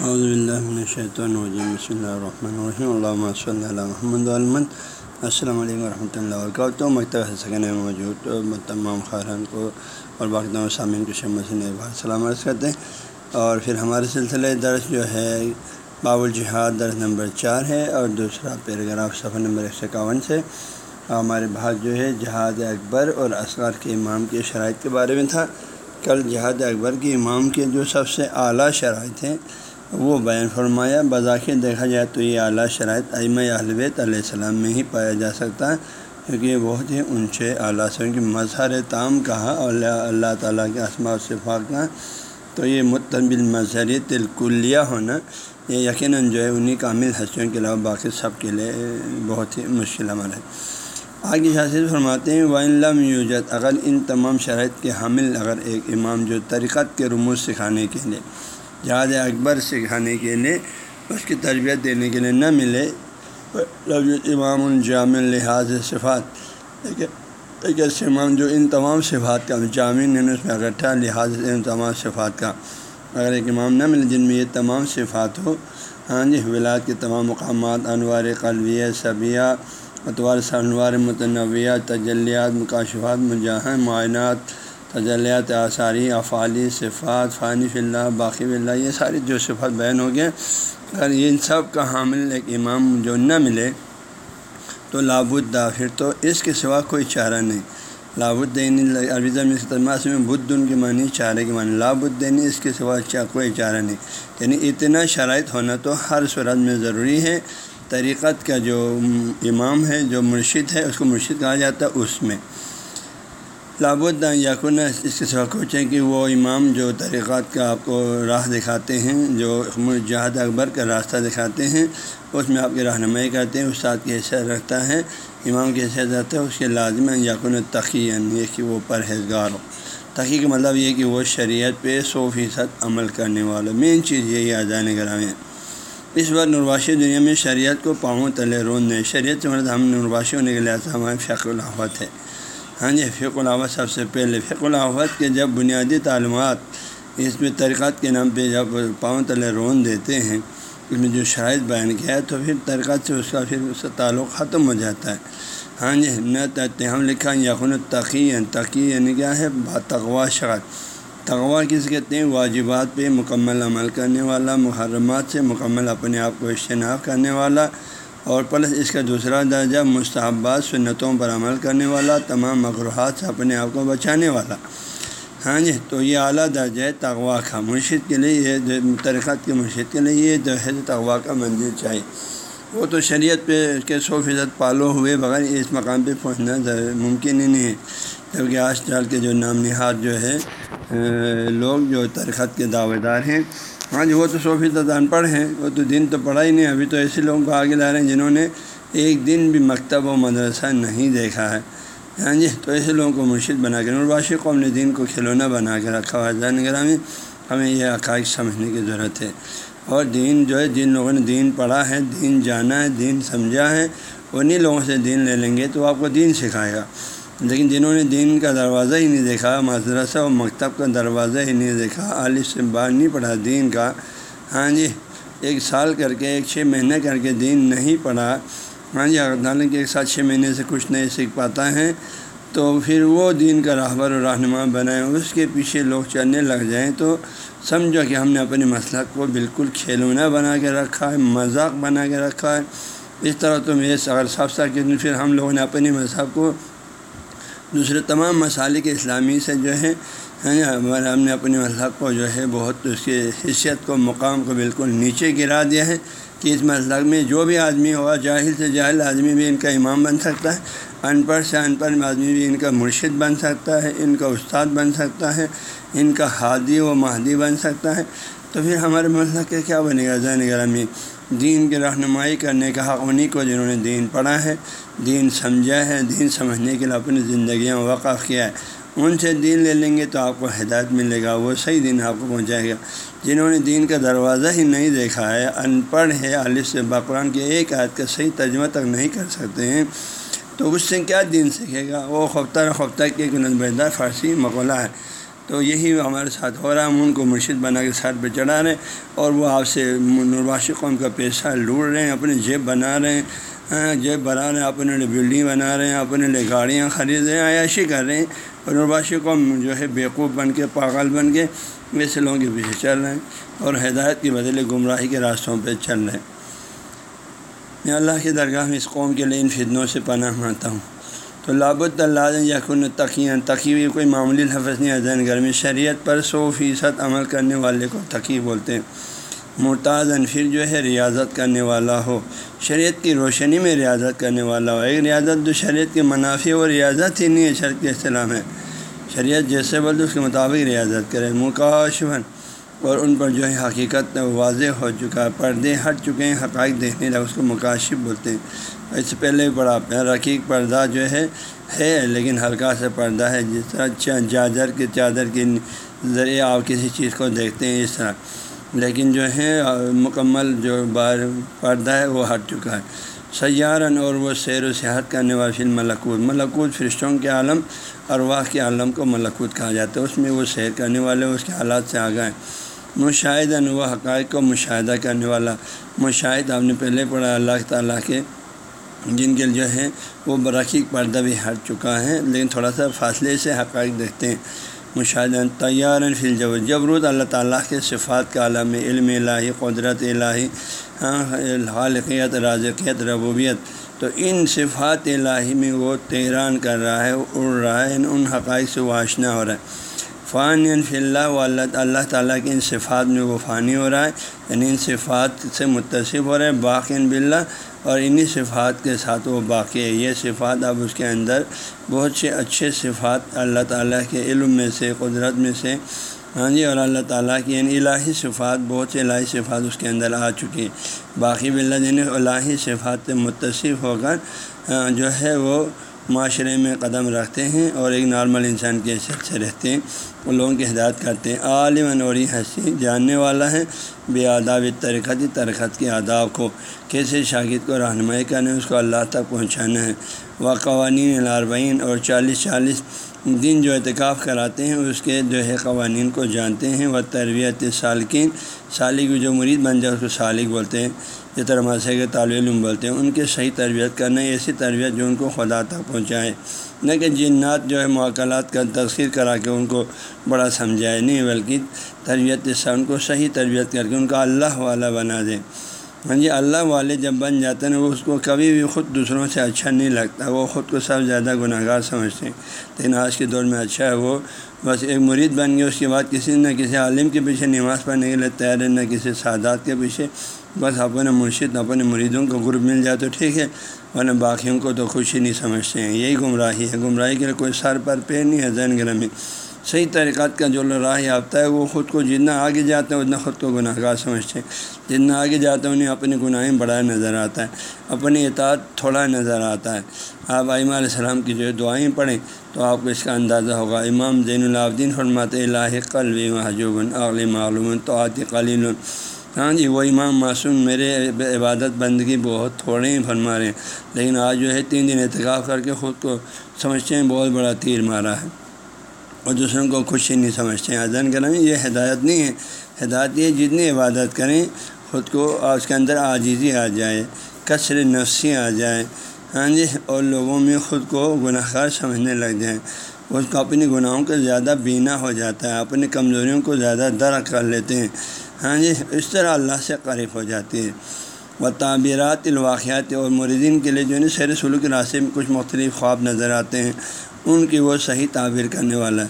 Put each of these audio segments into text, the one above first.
الشیطان الرجیم بسم اللہ الرحمن الرحیم اللہ صلی اللہ محمد علمن السلام علیکم ورحمۃ اللہ وبرکاتہ مکتب سکن میں موجود تمام خارن کو اور باقی تمام سامعین کو شمس سلام عرض کرتے ہیں. اور پھر ہمارے سلسلے درس جو ہے، باب الجہاد، درس نمبر چار ہے. اور دوسرا پیراگراف صفحہ نمبر ایک سو اکاون سے. ہمارے بھاگ جو ہے، جہاد اکبر اور اصغر کے امام کی شرائط کے بارے میں تھا. کل جہاد اکبر کے امام کے جو سب سے اعلیٰ شرائط ہیں وہ بیان فرمایا بذاخر دیکھا جائے تو یہ اعلیٰ شرائط ائم الویت علیہ السلام میں ہی پایا جا سکتا ہے، کیونکہ یہ بہت ہی اونچے اعلیٰ سے کی مظہر تام کہا اور اللہ تعالیٰ کے اسماء و صفات کا تو یہ متبل مظہر تلکلیہ ہونا، یہ یقیناً جو ہے انہیں کامل ہستیوں کے علاوہ باقی سب کے لیے بہت ہی مشکل عمل ہے۔ آگے حاصل فرماتے ہیں وائن جہاد اکبر سکھانے کے لیے، اس کی تربیت دینے کے لیے نہ ملے۔ امام الجام لحاظ صفات۔ ایک ایسے امام جو ان تمام صفات کا، جامع اس میں اکٹھا، لحاظ ان تمام صفات کا۔ اگر ایک امام نہ ملے جن میں یہ تمام صفات ہو ہاں جی ولاد کے تمام مقامات، انوار قلویہ صبیہ اتوار سنوار متنوع تجلیات، مکاشفات، مجاہد، معائنات تجلیات، آثاری، افعالی، صفات، فانی اللہ، باقی اللہ، یہ ساری جو صفات بیان ہو گئے، اگر ان سب کا حامل ایک امام جو نہ ملے، تو لاب پھر تو اس کے سوا کوئی چارہ نہیں۔ لاب الدین عربی تجماس میں بدھ ان کی معنی چارے کی معنی۔ لاب الدین اس کے سوا کوئی چارہ نہیں۔ یعنی اتنا شرائط ہونا تو ہر صورت میں ضروری ہے۔ طریقت کا جو امام ہے، جو مرشد ہے، اس کو مرشد کہا جاتا ہے اس میں۔ لابود یقن اس کے سوا کوچیں کہ وہ امام جو طریقات کا آپ کو راہ دکھاتے ہیں، جو جہاد اکبر کا راستہ دکھاتے ہیں، اس میں آپ کی رہنمائی کرتے ہیں، استاد کی حیثیت رکھتا ہے، امام کی حیثیت رکھتا ہے، اس کے لازم یقن تقی یعنی یہ کہ وہ پرہیزگار ہو۔ تقی کا مطلب یہ کہ وہ شریعت پہ سو فیصد عمل کرنے والا مین چیز یہی آزان گرامی ہے اس وقت نرواشی دنیا میں شریعت کو پاؤں تلے روندنے شریعت سے مطلب ہم نرواشی ہونے کے لحاظ ہمارے فق الحوت ہے۔ ہاں جی فق العوت سب سے پہلے۔ فق العوت کے جب بنیادی تعلیمات اس میں ترقات کے نام پہ جب پاؤں تلے رون دیتے ہیں، اس میں جو شاید بیان کیا ہے، تو پھر ترقات سے اس کا پھر اس کا تعلق ختم ہو جاتا ہے۔ ہاں جی نہ ہم لکھا یقن تقی تقی یعنی کیا ہے؟ تغوا شاعت تغوا کس کہتے ہیں واجبات پہ مکمل عمل کرنے والا، محرمات سے مکمل اپنے آپ کو اجتناب کرنے والا اور پلس اس کا دوسرا درجہ مستحبات سنتوں پر عمل کرنے والا، تمام مغروحات سے اپنے آپ کو بچانے والا۔ ہاں جی تو یہ اعلیٰ درجہ ہے تغوا کا مرشد کے لیے، یہ ترقات کے مرشد کے لیے یہ جو ہے تغوا کا منزل چاہیے۔ وہ تو شریعت پہ کے سو فیصد پالو ہوئے بغیر اس مقام پہ پہنچنا ممکن ہی نہیں ہے۔ جبکہ آج کل کے جو نام نہاد جو ہے لوگ جو ترخت کے دعوے دار ہیں ہاں جی وہ تو سو فیصد ان پڑھ ہیں، وہ تو دن تو پڑھا ہی نہیں، ابھی تو ایسے لوگوں کو آگے لا رہے ہیں جنہوں نے ایک دن بھی مکتب و مدرسہ نہیں دیکھا ہے۔ ہاں جی تو ایسے لوگوں کو مرشد بنا کے نرباشی قوم نے دین کو کھلونا بنا کے رکھا ہوا ہے۔ نگر میں ہمیں یہ عقائد سمجھنے کی ضرورت ہے۔ اور دین جو ہے، جن لوگوں نے دین پڑھا ہے، دین جانا ہے، دین سمجھا ہے، انہیں لوگوں سے دین لے لیں گے تو آپ کو دین سکھائے گا۔ لیکن جنہوں نے دین کا دروازہ ہی نہیں دیکھا، مدرسہ و مکتب کا دروازہ ہی نہیں دیکھا عالف سے باہر نہیں پڑھا دین کا۔ ہاں جی ایک سال کر کے، ایک چھ مہینے کر کے دین نہیں پڑھا۔ ہاں جی حالانکہ ایک ساتھ چھ مہینے سے کچھ نہیں سیکھ پاتا ہے، تو پھر وہ دین کا راہبر و رہنما بنائیں اس کے پیچھے لوگ چلنے لگ جائیں۔ تو سمجھو کہ ہم نے اپنے مسلک کو بالکل کھیلونا بنا کے رکھا ہے، مذاق بنا کے رکھا ہے۔ اس طرح تو میرے اگر صاف صاف کہ پھر ہم لوگوں نے اپنے مذہب کو دوسرے تمام مسالے کے اسلامی سے جو ہے یعنی ہم نے اپنے مذہب کو جو ہے بہت اس کی حیثیت کو، مقام کو بالکل نیچے گرا دیا ہے کہ اس مذہب میں جو بھی آدمی ہوا جاہل سے جاہل آدمی بھی ان کا امام بن سکتا ہے، ان پڑھ سے ان پڑھ آدمی بھی ان کا مرشد بن سکتا ہے، ان کا استاد بن سکتا ہے، ان کا ہادی و مہدی بن سکتا ہے۔ تو پھر ہمارے مذہب کے کیا بنے گا؟ زین گرامی۔ دین کی رہنمائی کرنے کا حق انہیں کو جنہوں نے دین پڑھا ہے، دین سمجھا ہے، دین سمجھنے کے لیے اپنی زندگیاں وقف کیا ہے۔ ان سے دین لے لیں گے تو آپ کو ہدایت ملے گا، وہ صحیح دین آپ کو پہنچائے گا۔ جنہوں نے دین کا دروازہ ہی نہیں دیکھا ہے، ان پڑھ ہے عالف سے بقرآن کے ایک آیت کا صحیح ترجمہ تک نہیں کر سکتے ہیں، تو اس سے کیا دین سیکھے گا؟ وہ خفتہ خفتہ کے بیدار فارسی مقولہ ہے۔ تو یہی ہمارے ساتھ ہو رہا ہے۔ ہم ان کو مرشد بنا کے ساتھ پہ چڑھا رہے ہیں اور وہ آپ سے نرباشی قوم کا پیسہ لوٹ رہے ہیں اپنے جیب بنا رہے ہیں۔ ہاں، جیب بنا رہے ہیں، اپنے لیے بلڈنگ بنا رہے ہیں، اپنے لیے گاڑیاں خرید رہے ہیں، عیاشی کر رہے ہیں۔ اور نرباشی قوم جو ہے بیوقوف بن کے، پاگل بن کے ویسے لوگوں کے پیچھے چل رہے ہیں اور ہدایت کی بدلے گمراہی کے راستوں پہ چل رہے ہیں۔ میں اللہ کی درگاہ میں اس قوم کے لیے ان فتنوں سے پناہ مانتا ہوں۔ تو لابد اللہ یقن تقیہ تقی ہوئی کوئی معمولی لفظ نہیں ہے گھر میں شریعت پر سو فیصد عمل کرنے والے کو تقی بولتے ہیں۔ مرتاز پھر جو ہے ریاضت کرنے والا ہو۔ شریعت کی روشنی میں ریاضت کرنے والا ہو۔ ایک ریاضت جو شریعت کے منافع اور ریاضت ہی نہیں ہے، شرط کے اسلام ہے۔ شریعت جیسے بولتے اس کے مطابق ریاضت کرے۔ مکاشفن اور ان پر جو ہے حقیقت واضح ہو چکا ہے۔ پردے ہٹ چکے ہیں، حقائق دیکھنے لگا اس کو مکاشف بولتے ہیں۔ اس سے پہلے بھی بڑا رقیق پردہ جو ہے ہے، لیکن ہلکا سا پردہ ہے، جس طرح چادر کے چادر کے ذریعے آپ کسی چیز کو دیکھتے ہیں، اس طرح۔ لیکن جو ہے، مکمل جو بار پردہ ہے، وہ ہٹ چکا ہے۔ سیارن اور وہ سیر و سیاحت کرنے والی فلم ملکوت۔ ملکوت فرشتوں کے عالم، ارواح کے عالم کو ملکوت کہا جاتا ہے۔ اس میں وہ سیر کرنے والے اس کے حالات سے آگاہ مشاہدہ وہ حقائق کو مشاہدہ کرنے والا۔ مشاہد آپ نے پہلے پڑھا اللہ تعالیٰ کے جن کے جو ہے وہ برقیق پردہ بھی ہٹ چکا ہے، لیکن تھوڑا سا فاصلے سے حقائق دیکھتے ہیں۔ مشاہدہ تیار فل جب جبروت اللہ تعالیٰ کے صفات کا عالم علم الہی، قدرت الہی ہاں، خالقیت، رازقیت، ربوبیت، تو ان صفات الہی میں وہ تیران کر رہا ہے، اڑ رہا ہے، ان حقائق سے وہ آشنا ہو رہا ہے۔ فان فی اللہ و اللہ اللہ تعالیٰ کے ان صفات میں وہ فانی ہو رہا ہے یعنی ان صفات سے متصف ہو رہا ہے، باقین بلّہ اور انہی صفات کے ساتھ وہ باقی ہے۔ یہ صفات اب اس کے اندر بہت سے اچھے صفات اللہ تعالیٰ کے علم میں سے، قدرت میں سے ہاں جی اور اللہ تعالیٰ کی یعنی الہی صفات، بہت سے الہی صفات اس کے اندر آ چکی ہیں۔ باقی بلّہ یعنی الہی صفات سے متصف ہو کر ہاں، جو ہے وہ معاشرے میں قدم رکھتے ہیں اور ایک نارمل انسان کے حیثیت سے رہتے ہیں، وہ لوگوں کی ہدایت کرتے ہیں۔ عالم انوری ہنسی جاننے والا ہے۔ بے آداب ترقتی ترکت کے آداب کو کیسے شاگرد کو رہنمائی کرنے اس کو اللہ تک پہنچانا ہے۔ وہ قوانین الاربعین اور چالیس چالیس دن جو اعتکاف کراتے ہیں، اس کے جو ہے قوانین کو جانتے ہیں۔ وہ تربیت سالکین، سالک جو مرید بن جائے، اس کو سالک بولتے ہیں۔ یہ طرح مدرسے کے طالب علم بولتے ہیں، ان کے صحیح تربیت کرنا، ایسی تربیت جو ان کو خدا تک پہنچائے۔ نہ کہ جنات جو ہے معقلات کا تذکیر کرا کے ان کو بڑا سمجھائے، نہیں، بلکہ تربیت سے ان کو صحیح تربیت کر کے ان کا اللہ والا بنا دیں ہاں جی اللہ والے جب بن جاتے ہیں وہ اس کو کبھی بھی خود دوسروں سے اچھا نہیں لگتا۔ وہ خود کو سب زیادہ گناہ گار سمجھتے ہیں۔ لیکن آج کے دور میں اچھا ہے، وہ بس ایک مرید بن گیا اس کے بعد کسی نہ کسی عالم کے پیچھے نماز پڑھنے کے لیے تیار ہے، نہ کسی سادات کے پیچھے۔ بس اپنے مرشد، اپنے مریدوں کو گروپ مل جائے تو ٹھیک ہے، ورنہ باقیوں کو تو خوشی نہیں سمجھتے ہیں۔ یہی گمراہی ہے۔ گمراہی کے لیے کوئی سر پر پیر نہیں ہے زین گرہ میں صحیح طریقات کا جو راہ یافتہ ہے، وہ خود کو جتنا آگے جاتے ہیں اتنا خود کو گناہ گار سمجھتے ہیں۔ جتنا آگے جاتے ہیں انہیں اپنے گناہیں بڑا نظر آتا ہے۔ اپنی اطاعت تھوڑا نظر آتا ہے۔ آپ علیہ السلام کی جو دعائیں پڑھیں تو آپ کو اس کا اندازہ ہوگا۔ امام زین العابدین فرمات اللہ قلب محجوب اغل معلوم تو آتی قلیل۔ ہاں جی وہ امام معصوم میرے عبادت بندگی بہت تھوڑے ہیں فرما رہے ہیں۔ لیکن آج جو ہے تین دن اعتکاف کر کے خود کو سمجھتے ہیں، بہت بڑا تیر مارا ہے۔ اور دوسروں کو خوشی نہیں سمجھتے ہیں۔ اذن کریں یہ ہدایت نہیں ہے۔ ہدایت یہ جتنی عبادت کریں، خود کو اس کے اندر عاجزی آ جائے کثر نفسی آ جائے۔ ہاں جی اور لوگوں میں خود کو گناہ گار سمجھنے لگ جائیں۔ اس کو اپنی گناہوں کا زیادہ بینا ہو جاتا ہے، اپنی کمزوریوں کو زیادہ درخت کر لیتے ہیں۔ ہاں جی اس طرح اللہ سے قریب ہو جاتی ہے و تعبیرات الواقعات اور مریدین کے لیے جو ہے نا، سیر سلوک کے راستے میں کچھ مختلف خواب نظر آتے ہیں۔ ان کی وہ صحیح تعبیر کرنے والا ہے۔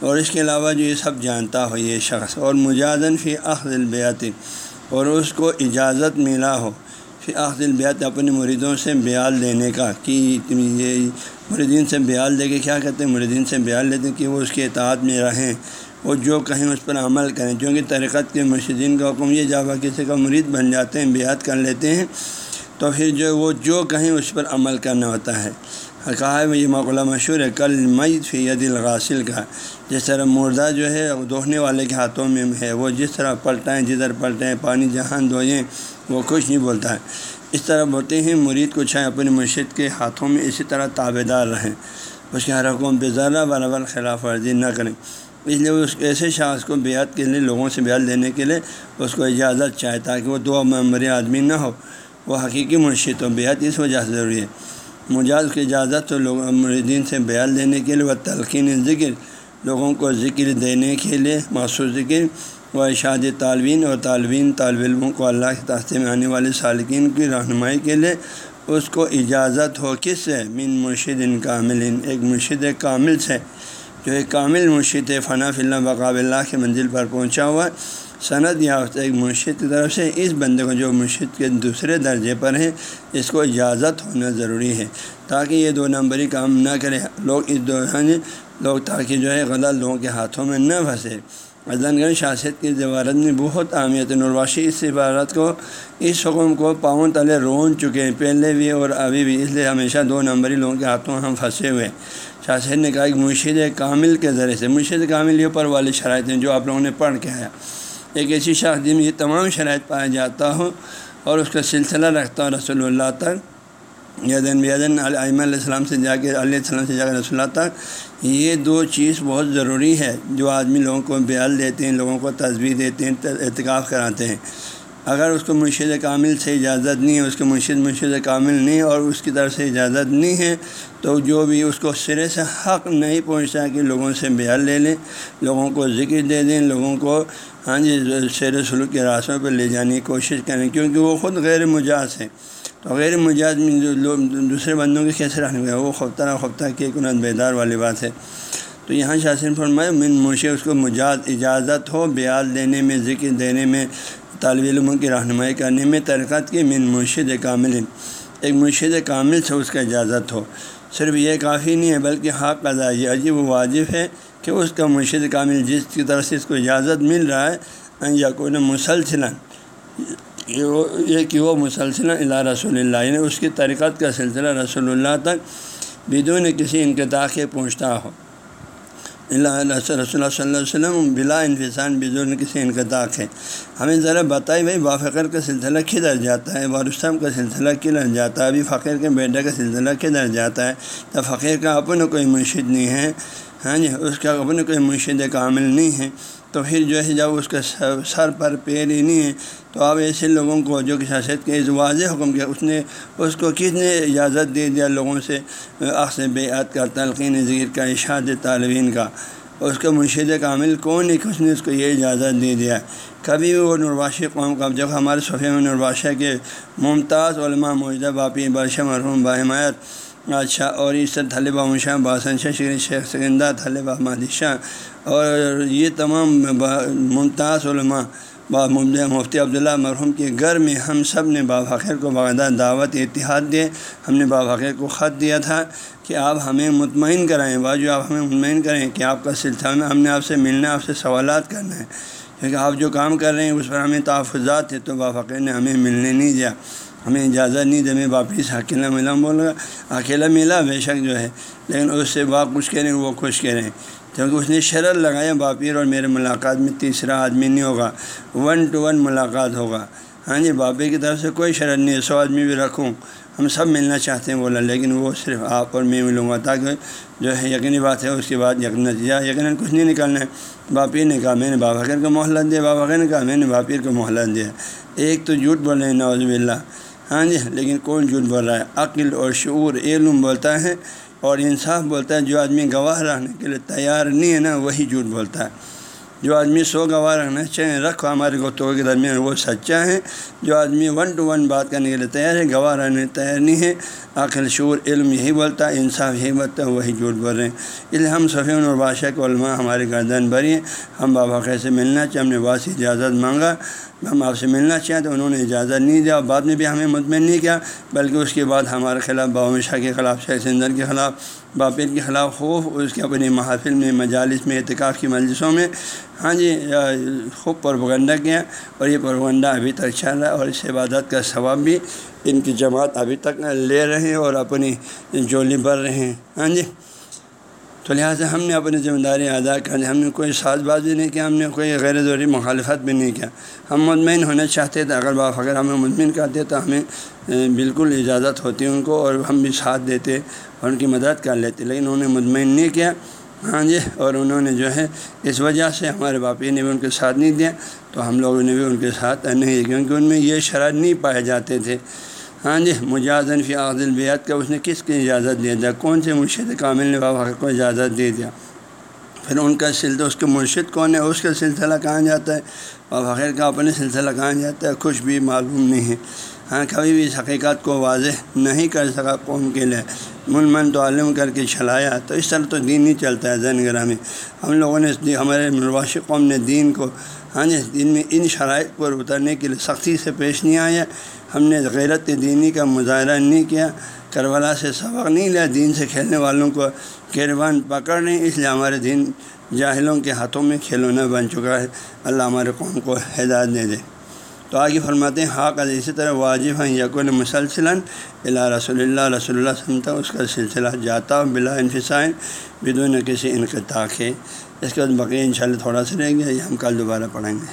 اور اس کے علاوہ جو یہ سب جانتا ہو یہ شخص، اور مجازن فی اخذ البیات اور اس کو اجازت ملا ہو فی اخذ البیات اپنے مریدوں سے بیال دینے کا کہ یہ مریدین سے بیال دے کے کیا کہتے ہیں؟ مریدین سے بیال لیتے ہیں کہ وہ اس کے اطاعت میں رہیں۔ وہ جو کہیں اس پر عمل کریں، چونکہ ترقت کے مرشدین کا حکم یہ جب کسی کا مرید بن جاتے ہیں، بیعت کر لیتے ہیں، تو پھر جو وہ، جو کہیں اس پر عمل کرنا ہوتا ہے۔ کہا ہے یہ مقولہ مشہور ہے، کل میت فی ید الغاسل کا، جس طرح مردہ جو ہے دوہنے والے کے ہاتھوں میں ہے، وہ جس طرح پلٹائیں جدھر پلٹیں، پانی جہاں دھوئیں وہ کچھ نہیں بولتا۔ ہے اس طرح بولتے ہیں، مرید کو چاہے اپنے مرشد کے ہاتھوں میں اسی طرح تابے دار رہیں۔ اس کے ہر حکم پہ ذرا برابر خلاف ورزی نہ کریں۔ اس لیے اس ایسے شخص کو بیعت کے لیے، لوگوں سے بیعت لینے کے لیے اس کو اجازت چاہے تاکہ وہ دو ممبری آدمی نہ ہو۔ وہ حقیقی مرشد ہو بیعت اس وجہ سے ضروری ہے۔ مجاز کی اجازت تو لوگ مردین سے بیعت لینے کے لیے وہ تلقین ذکر، لوگوں کو ذکر دینے کے لیے مخصوص ذکر و اشاد طالبین اور طالبین طالب علموں کو اللہ کے تاستے میں آنے والے سالکین کی رہنمائی کے لیے اس کو اجازت ہو کس سے؟ من مرشد ان کامل، ایک مرشد کامل سے، جو ایک کامل مرشد فنا فی اللہ بقاب اللہ کے منزل پر پہنچا ہوا صنعت یافتہ ایک مرشد کی طرف سے اس بندے کو جو مرشد کے دوسرے درجے پر ہیں اس کو اجازت ہونا ضروری ہے تاکہ یہ دو نمبری کام نہ کرے۔ لوگ اس دوران، لوگ تاکہ جو ہے غلط لوگوں کے ہاتھوں میں نہ پھنسے۔ ازن گنج شاست کی زبارت میں بہت اہمیت نرواشی اس عبارت کو، اس حکم کو پاؤں تلے رون چکے ہیں۔ پہلے بھی اور ابھی بھی، اس لیے ہمیشہ دو نمبری لوگوں کے ہاتھوں ہم پھنسے ہوئے شاست نے کہا کہ مرشد کامل کے ذریعے سے مرشد کامل یہ اوپر والی شرائط ہیں جو آپ لوگوں نے پڑھ کے آیا۔ ایک ایسی شخص جن میں یہ تمام شرائط پایا جاتا ہو اور اس کا سلسلہ رکھتا ہو رسول اللہ تک۔ یدن بیدن علیہ السلام سے جا کے علیہ السلام سے جا کے رسول اللہ تک۔ یہ دو چیز بہت ضروری ہے جو آدمی لوگوں کو بیال دیتے ہیں، لوگوں کو تصویر دیتے ہیں، اعتکاف کراتے ہیں۔ اگر اس کو مرشد کامل سے اجازت نہیں ہے، اس کے مرشد مرشد کامل نہیں اور اس کی طرف سے اجازت نہیں ہے، تو جو بھی اس کو سرے سے حق نہیں پہنچتا کہ لوگوں سے بیال لے لیں، لوگوں کو ذکر دے دیں، لوگوں کو ہاں جی سیر سلوک کے راستوں پہ لے جانے کی کوشش کریں، کیونکہ وہ خود غیر مجاز ہے تو غیر مجاز میں جو لوگ، دوسرے بندوں کے کیسے رہنے گئے وہ خفتہ خفتہ کے کنت بیدار والی بات ہے۔ تو یہاں شاشن فرمائے من مرشے اس کو مجاز، اجازت ہو بیال دینے میں، ذکر دینے میں، طالب علموں کی رہنمائی کرنے میں ترکت کی من مرشد کامل ایک مرشد کامل سے اس کا اجازت ہو۔ صرف یہ کافی نہیں ہے، بلکہ حق کا یہ عجیب و واجب ہے۔ کہ اس کا مرشد کامل جس کی طرف سے اس کو اجازت مل رہا ہے یا کوئی مسلسل یہ کہ وہ مسلسل اللہ رسول اللہ یعنی اس کی ترکت کا سلسلہ رسول اللہ تک بدون کسی انقطاع کے پہنچتا ہو۔ اللہ رسول اللہ صلی اللہ علیہ وسلم بلا انفسان، بدون کسی انقطاع ہے ہمیں ذرا بتائی بھائی، با فقر کا سلسلہ کدھر جاتا ہے؟ وارستم کا سلسلہ کدھر جاتا ہے؟ ابھی فقیر کے بیٹے کا سلسلہ کدھر جاتا ہے؟ تو فقیر کا اپنا کوئی مرشد نہیں ہے۔ ہاں جی اس کا اپنے کوئی مرشد کامل نہیں ہے۔ تو پھر جو ہے، جب اس کا سر پر پیر ہی نہیں ہے، تو آپ ایسے لوگوں کو جو کہ شاست کے اس واضح حکم کیا اس نے اس کو کس نے اجازت دے دیا لوگوں سے؟ اخذ بیعت کا، تلقین ذکر کا اشاد طالبین کا۔ اس کا مرشد کامل کون ہے کہ اس نے اس کو یہ اجازت دے دیا؟ کبھی بھی وہ نرواشی قوم کا، جب ہمارے صفحے میں نرواشہ کے ممتاز علماء موجودہ باپی برشہ مرحوم باحمایت اچھا اور اس سے طلبہ مشاہ باسن شاہ شیخ سکندہ طلبہ مادی شاہ، اور یہ تمام ممتاز علماء مفتی عبداللہ مرحوم کے گھر میں ہم سب نے باب فخر کو باقاعدہ دعوت، اتحاد دے، ہم نے باب فخر کو خط دیا تھا کہ آپ ہمیں مطمئن کرائیں، باجو آپ ہمیں مطمئن کریں کہ آپ کا سلسلہ میں ہم نے آپ سے ملنا، آپ سے سوالات کرنا ہے۔ کیونکہ آپ جو کام کر رہے ہیں، اس پر ہمیں تحفظات تھے، تو باب فخر نے ہمیں ملنے نہیں دیا۔ ہمیں اجازت نہیں دے میں واپس اکیلا ملا۔ بول گا اکیلا ملا، بے شک جو ہے۔ لیکن اس سے با کچھ کہہ رہے ہیں، وہ خوش کہہ رہے ہیں۔ کیونکہ اس نے شرط لگایا باپیر اور میرے ملاقات میں تیسرا آدمی نہیں ہوگا۔ ون ٹو ون ملاقات ہوگا۔ ہاں جی باپی کی طرف سے کوئی شرط نہیں ہے، سو آدمی بھی رکھوں۔ ہم سب ملنا چاہتے ہیں بولا لیکن وہ صرف آپ اور میں ملوں گا تاکہ جو ہے یقینی بات ہے، اس کے بعد یقین نتیجہ، یقیناً کچھ نہیں نکلنا ہے۔ باپیر نے کہا، میں نے بابا خیر کو محلت دیا بابا خیر نے کہا، میں نے باپیر کو محلت دیا۔ ایک تو جھوٹ بول رہے ہیں نوز باللہ۔ ہاں جی لیکن کون جھوٹ بول رہا ہے؟ عقل اور شعور علم بولتا ہے اور انصاف بولتا ہے، جو آدمی گواہ رہنے کے لیے تیار نہیں ہے نا، وہی جھوٹ بولتا ہے۔ جو آدمی سو گواہ رکھنا چاہیں رکھو ہمارے گفتگو کے درمیان، وہ سچا ہے۔ جو آدمی ون ٹو ون بات کرنے کے لیے تیار ہے، گواہ رہنے تیار نہیں ہے، عقل، شعور، علم یہی بولتا ہے، انصاف یہی بولتا ہے، وہی جھوٹ بول رہے ہیں۔ اس لیے ہم سفین اور بادشاہ کے علماء ہمارے گردن بھری ہیں۔ ہم بابا کیسے ملنا چاہے، ہم نے بات اجازت مانگا۔ ہم آپ سے ملنا چاہیں تو انہوں نے اجازت نہیں دیا بعد میں بھی ہمیں مطمئن نہیں کیا، بلکہ اس کے بعد ہمارے خلاف بابا شاہ کے خلاف شیخ سندر کے خلاف باپیر کے خلاف خوف اس کے اپنی محافل میں، مجالس میں، اعتکاف کی مجلسوں میں۔ ہاں جی خوب پروگنڈا کیا اور یہ پروگنڈا ابھی تک چل رہا ہے، اور اس عبادت کا ثواب بھی ان کی جماعت ابھی تک لے رہے ہیں، اور اپنی جولی بھر رہے ہیں۔ ہاں جی۔ تو لہٰذا ہم نے اپنی ذمہ داری ادا کر ہم نے کوئی ساز بازی نہیں کیا ہم نے کوئی غیر ضروری مخالفت بھی نہیں کیا ہم مطمئن ہونا چاہتے تھے، اگر باپ اگر ہمیں مطمئن کرتے تو ہمیں بالکل اجازت ہوتی ان کو اور ہم بھی ساتھ دیتے اور ان کی مدد کر لیتے۔ لیکن انہوں نے مطمئن نہیں کیا۔ ہاں جی اور انہوں نے جو ہے اس وجہ سے ہمارے باپی نے بھی ان کے ساتھ نہیں دیا۔ تو ہم لوگوں نے بھی ان کے ساتھ نہیں کیونکہ ان میں یہ شرح نہیں پائے جاتے تھے۔ ہاں جی مجازن فی عادل بیت کا اس نے کس کی اجازت دیا؟ کون سے مرشد کامل نے بابا کو اجازت دے دیا؟ پھر ان کا سلسلہ، اس کے مرشد کون ہے اس کا سلسلہ کہاں جاتا ہے؟ بابا خیر کا اپنے سلسلہ کہاں جاتا ہے؟ کچھ بھی معلوم نہیں ہے۔ ہاں کبھی بھی اس حقیقت کو واضح نہیں کر سکا قوم کے لیے۔ من من تو عالم کر کے چلایا تو اس طرح تو دین نہیں چلتا ہے زین گرہ میں ہم لوگوں نے ہمارے مرواش قوم نے دین کو ہاں جی دین میں ان شرائط پر اترنے کے لیے سختی سے پیش نہیں آیا ہم نے غیرت دینی کا مظاہرہ نہیں کیا، کربلا سے سبق نہیں لیا، دین سے کھیلنے والوں کو کیروان پکڑ نہیں اس لیے ہمارے دین جاہلوں کے ہاتھوں میں کھلونا بن چکا ہے۔ اللہ ہمارے قوم کو ہدایت دے دے۔ تو آگے فرماتے ہیں حاق اسی طرح واجب ہیں یقن مسلسل اللہ رسول اللہ رسول اللہ وسلم تک اس کا سلسلہ جاتا بلا انفسائن بدون کسی انقطاع کے۔ اس کے بعد بقیہ انشاءاللہ اللہ تھوڑا سا رہیں گے یہ ہم کل دوبارہ پڑھیں گے۔